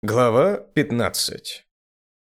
Глава 15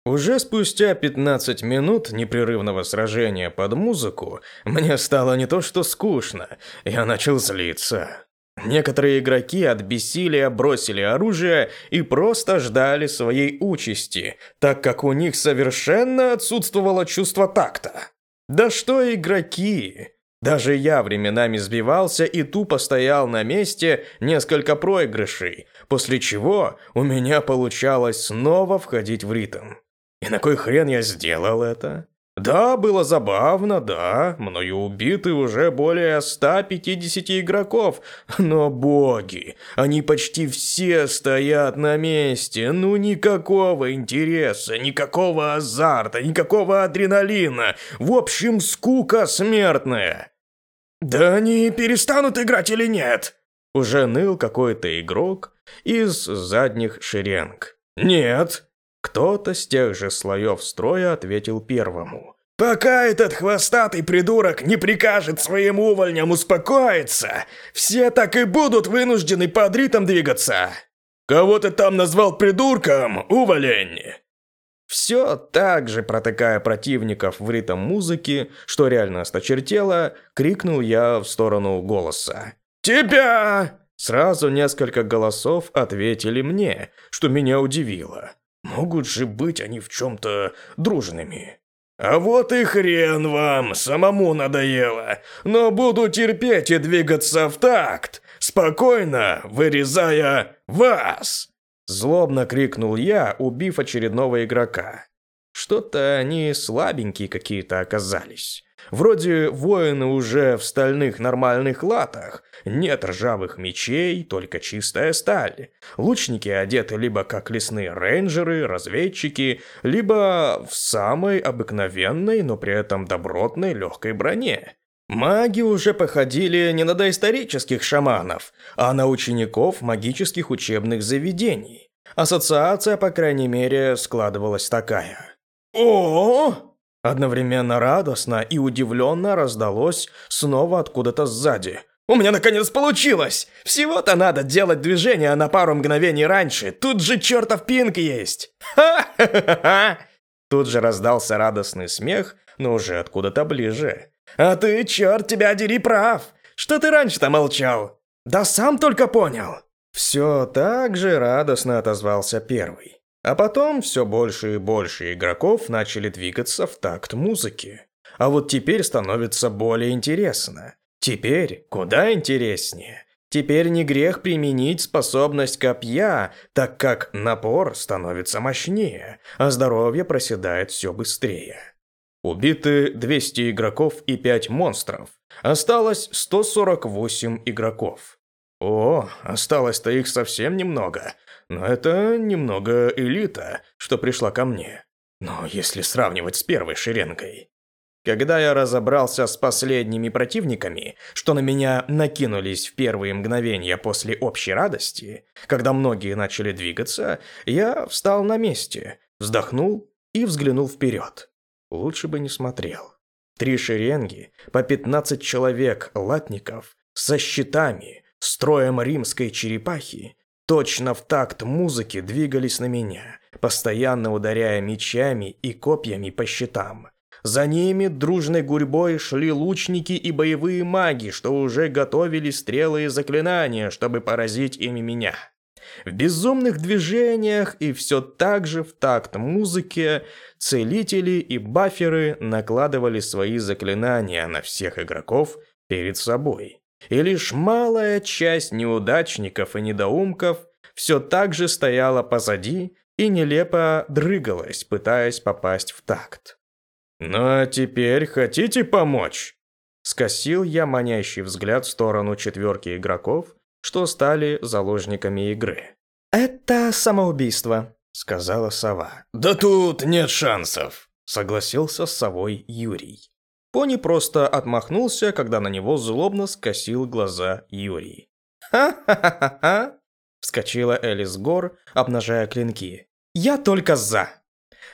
Уже спустя 15 минут непрерывного сражения под музыку мне стало не то что скучно, я начал злиться. Некоторые игроки от бессилия бросили оружие и просто ждали своей участи, так как у них совершенно отсутствовало чувство такта. Да что игроки! Даже я временами сбивался и тупо стоял на месте несколько проигрышей, после чего у меня получалось снова входить в ритм. И на кой хрен я сделал это? Да, было забавно, да, мною убиты уже более 150 игроков, но боги, они почти все стоят на месте, ну никакого интереса, никакого азарта, никакого адреналина, в общем скука смертная. «Да они перестанут играть или нет?» Уже ныл какой-то игрок из задних шеренг. «Нет!» Кто-то с тех же слоев строя ответил первому. «Пока этот хвостатый придурок не прикажет своим увольням успокоиться, все так и будут вынуждены под ритм двигаться!» «Кого ты там назвал придурком, уволень?» Все так же, протыкая противников в ритм музыки, что реально осточертело, крикнул я в сторону голоса. «Тебя!» Сразу несколько голосов ответили мне, что меня удивило. Могут же быть они в чем-то дружными. «А вот и хрен вам, самому надоело, но буду терпеть и двигаться в такт, спокойно вырезая вас!» Злобно крикнул я, убив очередного игрока. Что-то они слабенькие какие-то оказались. Вроде воины уже в стальных нормальных латах. Нет ржавых мечей, только чистая сталь. Лучники одеты либо как лесные рейнджеры, разведчики, либо в самой обыкновенной, но при этом добротной легкой броне. Маги уже походили не на доисторических шаманов, а на учеников магических учебных заведений. Ассоциация, по крайней мере, складывалась такая. о Одновременно радостно и удивленно раздалось снова откуда-то сзади. «У меня наконец получилось! Всего-то надо делать движение на пару мгновений раньше, тут же чертов пинг есть! Ха-ха-ха-ха!» Тут же раздался радостный смех, но уже откуда-то ближе. «А ты, черт тебя дери, прав! Что ты раньше-то молчал? Да сам только понял!» Все так же радостно отозвался первый. А потом все больше и больше игроков начали двигаться в такт музыки. А вот теперь становится более интересно. Теперь куда интереснее. Теперь не грех применить способность копья, так как напор становится мощнее, а здоровье проседает все быстрее. Убиты 200 игроков и 5 монстров. Осталось 148 игроков. О, осталось-то их совсем немного. Но это немного элита, что пришла ко мне. Но если сравнивать с первой шеренгой. Когда я разобрался с последними противниками, что на меня накинулись в первые мгновения после общей радости, когда многие начали двигаться, я встал на месте, вздохнул и взглянул вперед. Лучше бы не смотрел. Три шеренги, по 15 человек латников, со щитами, строем римской черепахи, точно в такт музыки двигались на меня, постоянно ударяя мечами и копьями по щитам. За ними дружной гурьбой шли лучники и боевые маги, что уже готовили стрелы и заклинания, чтобы поразить ими меня. В безумных движениях и все так же в такт музыке целители и баферы накладывали свои заклинания на всех игроков перед собой. И лишь малая часть неудачников и недоумков все так же стояла позади и нелепо дрыгалась, пытаясь попасть в такт. «Ну а теперь хотите помочь?» Скосил я манящий взгляд в сторону четверки игроков, что стали заложниками игры. «Это самоубийство», — сказала сова. «Да тут нет шансов», — согласился с совой Юрий. Пони просто отмахнулся, когда на него злобно скосил глаза Юрий. «Ха-ха-ха-ха!» — вскочила Элис Гор, обнажая клинки. «Я только за!»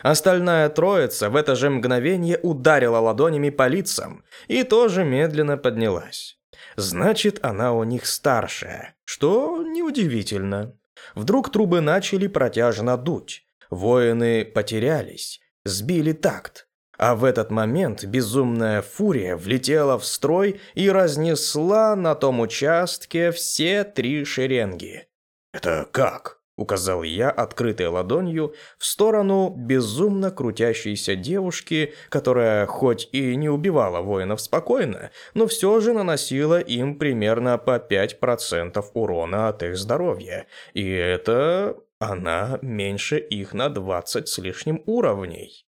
Остальная троица в это же мгновение ударила ладонями по лицам и тоже медленно поднялась. Значит, она у них старшая, что неудивительно. Вдруг трубы начали протяжно дуть. Воины потерялись, сбили такт. А в этот момент безумная фурия влетела в строй и разнесла на том участке все три шеренги. «Это как?» Указал я открытой ладонью в сторону безумно крутящейся девушки, которая хоть и не убивала воинов спокойно, но все же наносила им примерно по 5% урона от их здоровья. И это она меньше их на 20 с лишним уровней.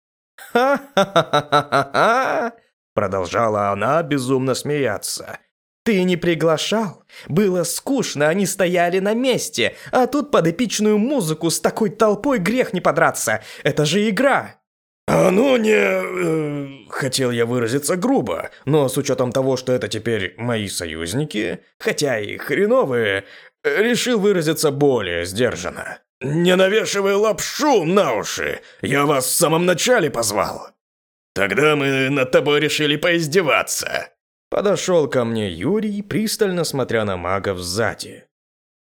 «Ха-ха-ха-ха-ха!» Продолжала она безумно смеяться. Ты не приглашал? Было скучно, они стояли на месте, а тут под эпичную музыку с такой толпой грех не подраться. Это же игра. «А ну не...» Хотел я выразиться грубо, но с учетом того, что это теперь мои союзники, хотя и хреновые, решил выразиться более сдержанно. «Не навешивай лапшу на уши! Я вас в самом начале позвал!» «Тогда мы над тобой решили поиздеваться!» Подошел ко мне Юрий, пристально смотря на магов сзади.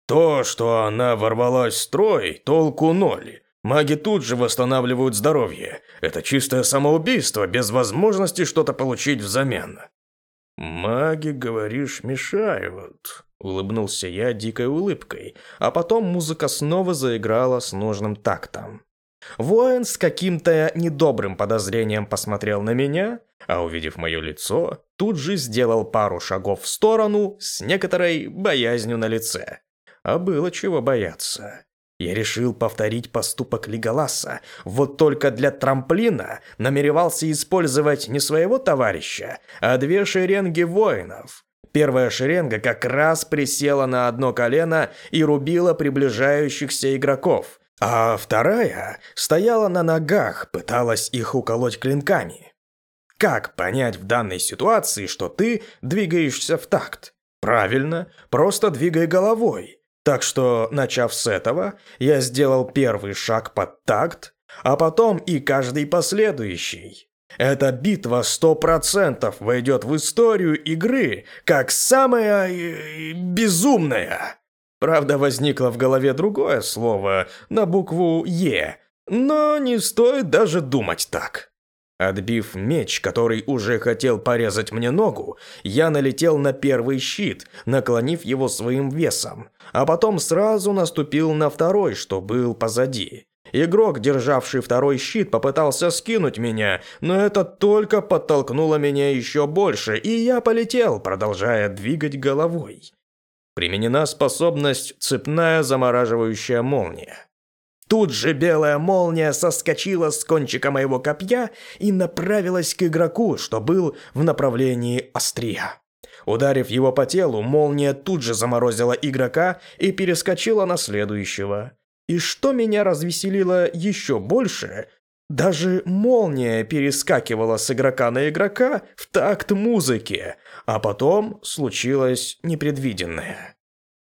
То, что она ворвалась в строй, толку ноль. Маги тут же восстанавливают здоровье. Это чистое самоубийство, без возможности что-то получить взамен. «Маги, говоришь, мешают», — улыбнулся я дикой улыбкой, а потом музыка снова заиграла с нужным тактом. Воин с каким-то недобрым подозрением посмотрел на меня, а увидев мое лицо, тут же сделал пару шагов в сторону с некоторой боязнью на лице. А было чего бояться. Я решил повторить поступок Лиголаса, вот только для трамплина намеревался использовать не своего товарища, а две шеренги воинов. Первая шеренга как раз присела на одно колено и рубила приближающихся игроков, а вторая стояла на ногах, пыталась их уколоть клинками. Как понять в данной ситуации, что ты двигаешься в такт? Правильно, просто двигай головой. Так что, начав с этого, я сделал первый шаг под такт, а потом и каждый последующий. Эта битва сто процентов войдет в историю игры как самая э, безумная. Правда, возникло в голове другое слово на букву «Е», но не стоит даже думать так. Отбив меч, который уже хотел порезать мне ногу, я налетел на первый щит, наклонив его своим весом, а потом сразу наступил на второй, что был позади. Игрок, державший второй щит, попытался скинуть меня, но это только подтолкнуло меня еще больше, и я полетел, продолжая двигать головой. Применена способность «Цепная замораживающая молния». Тут же белая молния соскочила с кончика моего копья и направилась к игроку, что был в направлении острия. Ударив его по телу, молния тут же заморозила игрока и перескочила на следующего. И что меня развеселило еще больше, даже молния перескакивала с игрока на игрока в такт музыки, а потом случилось непредвиденное.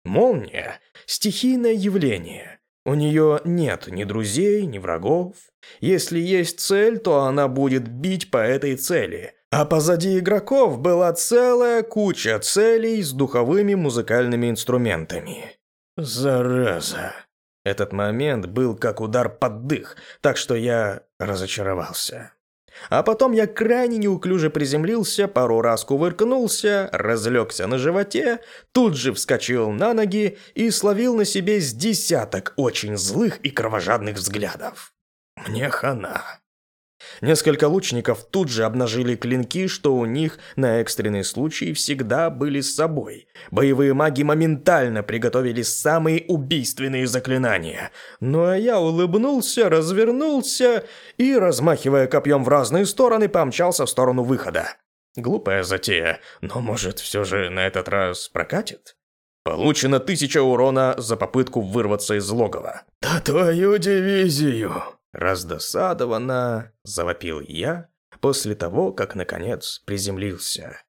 Молния – стихийное явление. У нее нет ни друзей, ни врагов. Если есть цель, то она будет бить по этой цели. А позади игроков была целая куча целей с духовыми музыкальными инструментами. Зараза. Этот момент был как удар под дых, так что я разочаровался. А потом я крайне неуклюже приземлился, пару раз кувыркнулся, разлегся на животе, тут же вскочил на ноги и словил на себе с десяток очень злых и кровожадных взглядов. Мне хана. Несколько лучников тут же обнажили клинки, что у них на экстренный случай всегда были с собой. Боевые маги моментально приготовили самые убийственные заклинания. Ну а я улыбнулся, развернулся и, размахивая копьем в разные стороны, помчался в сторону выхода. Глупая затея, но может все же на этот раз прокатит? Получено тысяча урона за попытку вырваться из логова. «Да твою дивизию!» Раздосадованно завопил я после того, как наконец приземлился.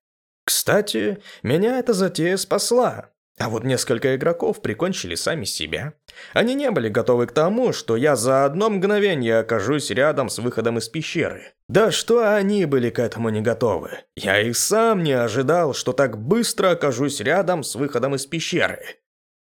Кстати, меня эта затея спасла. А вот несколько игроков прикончили сами себя. Они не были готовы к тому, что я за одно мгновение окажусь рядом с выходом из пещеры. Да что они были к этому не готовы. Я и сам не ожидал, что так быстро окажусь рядом с выходом из пещеры.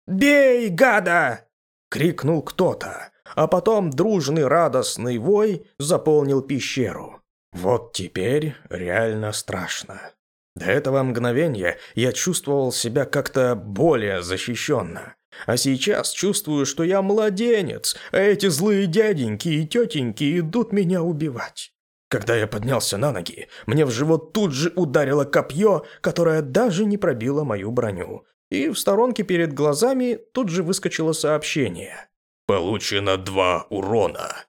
«Бей, гада!» крикнул кто-то, а потом дружный радостный вой заполнил пещеру. Вот теперь реально страшно. До этого мгновения я чувствовал себя как-то более защищенно. А сейчас чувствую, что я младенец, а эти злые дяденьки и тетеньки идут меня убивать. Когда я поднялся на ноги, мне в живот тут же ударило копье, которое даже не пробило мою броню. И в сторонке перед глазами тут же выскочило сообщение. «Получено два урона».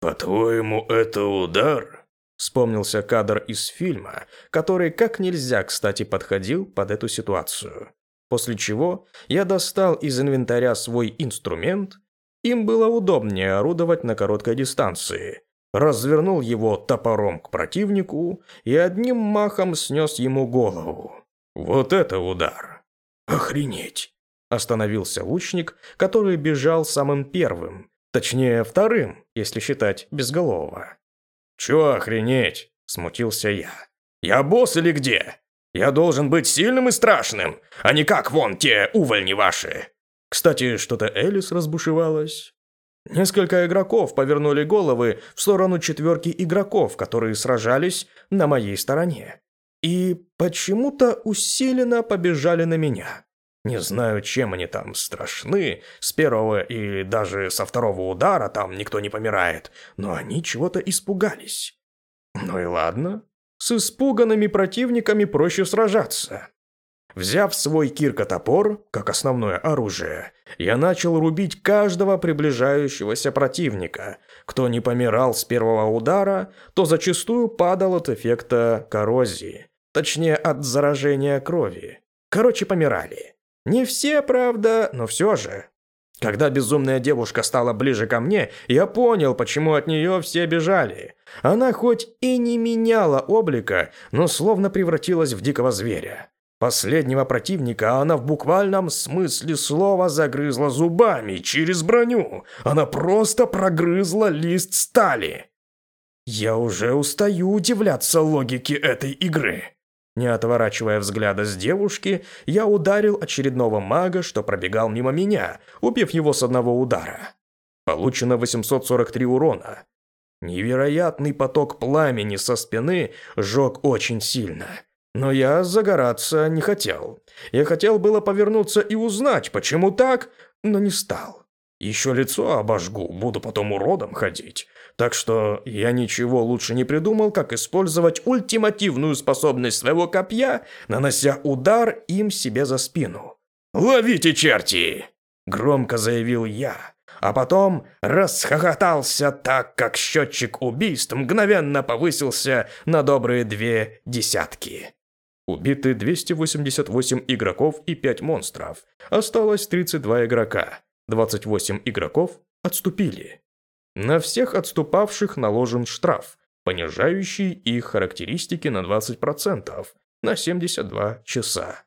«По-твоему, это удар?» Вспомнился кадр из фильма, который как нельзя, кстати, подходил под эту ситуацию. После чего я достал из инвентаря свой инструмент. Им было удобнее орудовать на короткой дистанции. Развернул его топором к противнику и одним махом снес ему голову. Вот это удар! Охренеть! Остановился лучник, который бежал самым первым. Точнее, вторым, если считать безголового. «Чё охренеть?» – смутился я. «Я босс или где? Я должен быть сильным и страшным, а не как вон те увольни ваши!» Кстати, что-то Элис разбушевалась. Несколько игроков повернули головы в сторону четверки игроков, которые сражались на моей стороне. И почему-то усиленно побежали на меня. Не знаю, чем они там страшны, с первого и даже со второго удара там никто не помирает, но они чего-то испугались. Ну и ладно, с испуганными противниками проще сражаться. Взяв свой кирка-топор, как основное оружие, я начал рубить каждого приближающегося противника. Кто не помирал с первого удара, то зачастую падал от эффекта коррозии. Точнее, от заражения крови. Короче, помирали. Не все, правда, но все же. Когда безумная девушка стала ближе ко мне, я понял, почему от нее все бежали. Она хоть и не меняла облика, но словно превратилась в дикого зверя. Последнего противника она в буквальном смысле слова загрызла зубами через броню. Она просто прогрызла лист стали. Я уже устаю удивляться логике этой игры. Не отворачивая взгляда с девушки, я ударил очередного мага, что пробегал мимо меня, убив его с одного удара. Получено 843 урона. Невероятный поток пламени со спины жег очень сильно. Но я загораться не хотел. Я хотел было повернуться и узнать, почему так, но не стал. Еще лицо обожгу, буду потом уродом ходить. Так что я ничего лучше не придумал, как использовать ультимативную способность своего копья, нанося удар им себе за спину. «Ловите, черти!» – громко заявил я, а потом расхохотался так, как счетчик убийств мгновенно повысился на добрые две десятки. Убиты 288 игроков и 5 монстров. Осталось 32 игрока. 28 игроков отступили. На всех отступавших наложен штраф, понижающий их характеристики на 20%, на 72 часа.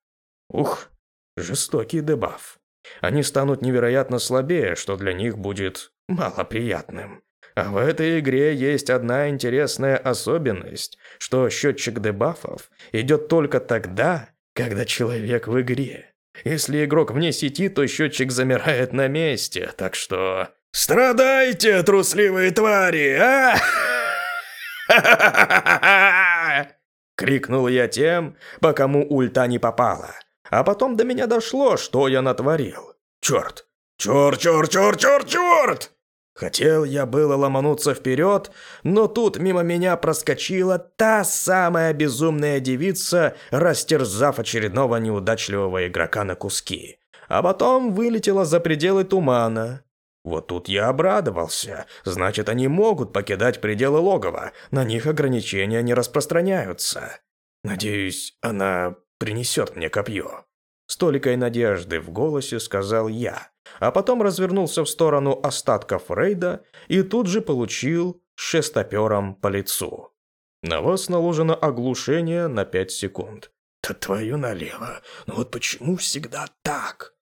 Ух, жестокий дебаф. Они станут невероятно слабее, что для них будет малоприятным. А в этой игре есть одна интересная особенность, что счетчик дебафов идет только тогда, когда человек в игре. Если игрок вне сети, то счетчик замирает на месте, так что... «Страдайте, трусливые твари, а!» Крикнул я тем, по кому ульта не попала. А потом до меня дошло, что я натворил. Черт! Черт, черт, черт, черт, черт! Хотел я было ломануться вперед, но тут мимо меня проскочила та самая безумная девица, растерзав очередного неудачливого игрока на куски. А потом вылетела за пределы тумана. Вот тут я обрадовался. Значит, они могут покидать пределы логова. На них ограничения не распространяются. Надеюсь, она принесет мне копье. С толикой надежды в голосе сказал я а потом развернулся в сторону остатков рейда и тут же получил шестопером по лицу. На вас наложено оглушение на 5 секунд. Да твою налево, ну вот почему всегда так?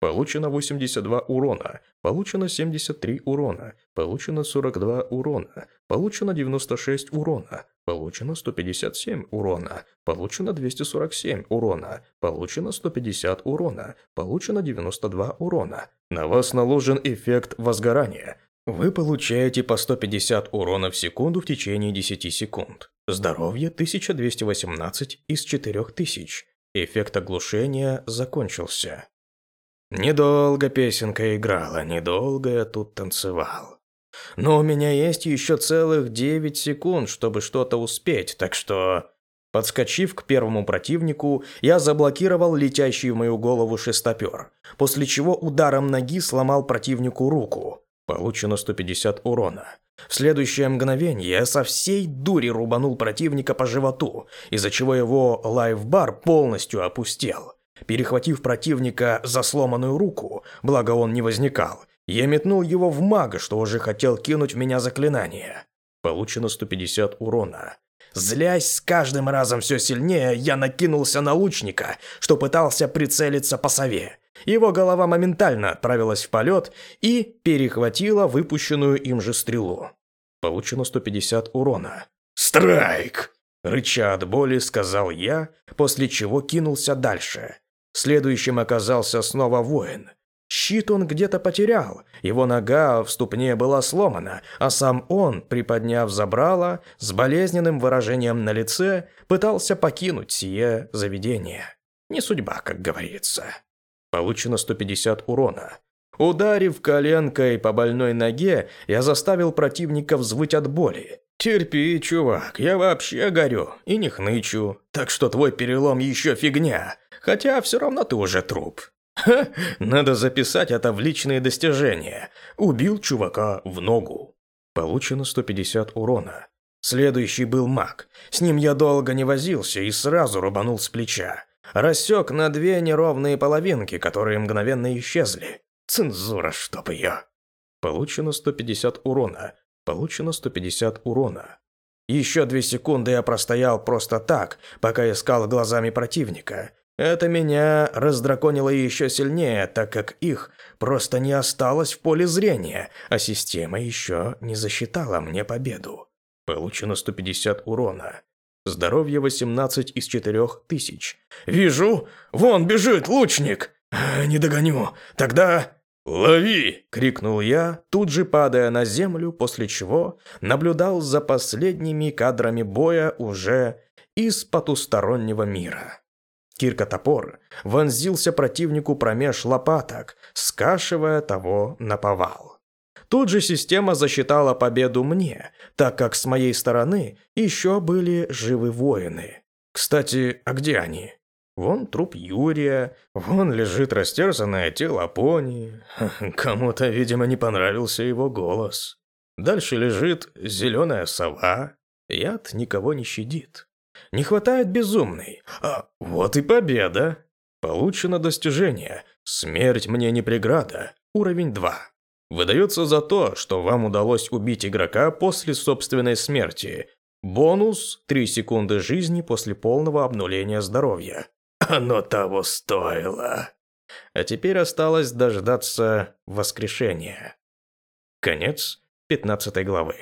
Получено 82 урона, получено 73 урона, получено 42 урона, получено 96 урона, Получено 157 урона. Получено 247 урона. Получено 150 урона. Получено 92 урона. На вас наложен эффект возгорания. Вы получаете по 150 урона в секунду в течение 10 секунд. Здоровье 1218 из 4000. Эффект оглушения закончился. Недолго песенка играла, недолго я тут танцевал. Но у меня есть еще целых 9 секунд, чтобы что-то успеть, так что... Подскочив к первому противнику, я заблокировал летящий в мою голову шестопер, после чего ударом ноги сломал противнику руку. Получено 150 урона. В следующее мгновение я со всей дури рубанул противника по животу, из-за чего его лайфбар полностью опустел. Перехватив противника за сломанную руку, благо он не возникал, я метнул его в мага, что уже хотел кинуть в меня заклинание. Получено 150 урона. Злясь с каждым разом все сильнее, я накинулся на лучника, что пытался прицелиться по сове. Его голова моментально отправилась в полет и перехватила выпущенную им же стрелу. Получено 150 урона. «Страйк!» Рыча от боли, сказал я, после чего кинулся дальше. Следующим оказался снова воин. Щит он где-то потерял, его нога в ступне была сломана, а сам он, приподняв забрало, с болезненным выражением на лице, пытался покинуть сие заведение. Не судьба, как говорится. Получено 150 урона. Ударив коленкой по больной ноге, я заставил противника взвыть от боли. «Терпи, чувак, я вообще горю и не хнычу, так что твой перелом еще фигня, хотя все равно ты уже труп». Ха, надо записать это в личные достижения. Убил чувака в ногу. Получено 150 урона. Следующий был маг. С ним я долго не возился и сразу рубанул с плеча. Рассек на две неровные половинки, которые мгновенно исчезли. Цензура, чтоб ее. Получено 150 урона. Получено 150 урона. Еще две секунды я простоял просто так, пока искал глазами противника. Это меня раздраконило еще сильнее, так как их просто не осталось в поле зрения, а система еще не засчитала мне победу. Получено 150 урона. Здоровье 18 из 4000. «Вижу! Вон бежит лучник!» а, «Не догоню. Тогда...» «Лови!» – крикнул я, тут же падая на землю, после чего наблюдал за последними кадрами боя уже из потустороннего мира. Кирка-топор вонзился противнику промеж лопаток, скашивая того на повал. Тут же система засчитала победу мне, так как с моей стороны еще были живы воины. Кстати, а где они? Вон труп Юрия, вон лежит растерзанное тело Пони. Кому-то, видимо, не понравился его голос. Дальше лежит зеленая сова. Яд никого не щадит. Не хватает безумной. А вот и победа. Получено достижение. Смерть мне не преграда. Уровень 2. Выдается за то, что вам удалось убить игрока после собственной смерти. Бонус – 3 секунды жизни после полного обнуления здоровья. Оно того стоило. А теперь осталось дождаться воскрешения. Конец 15 главы.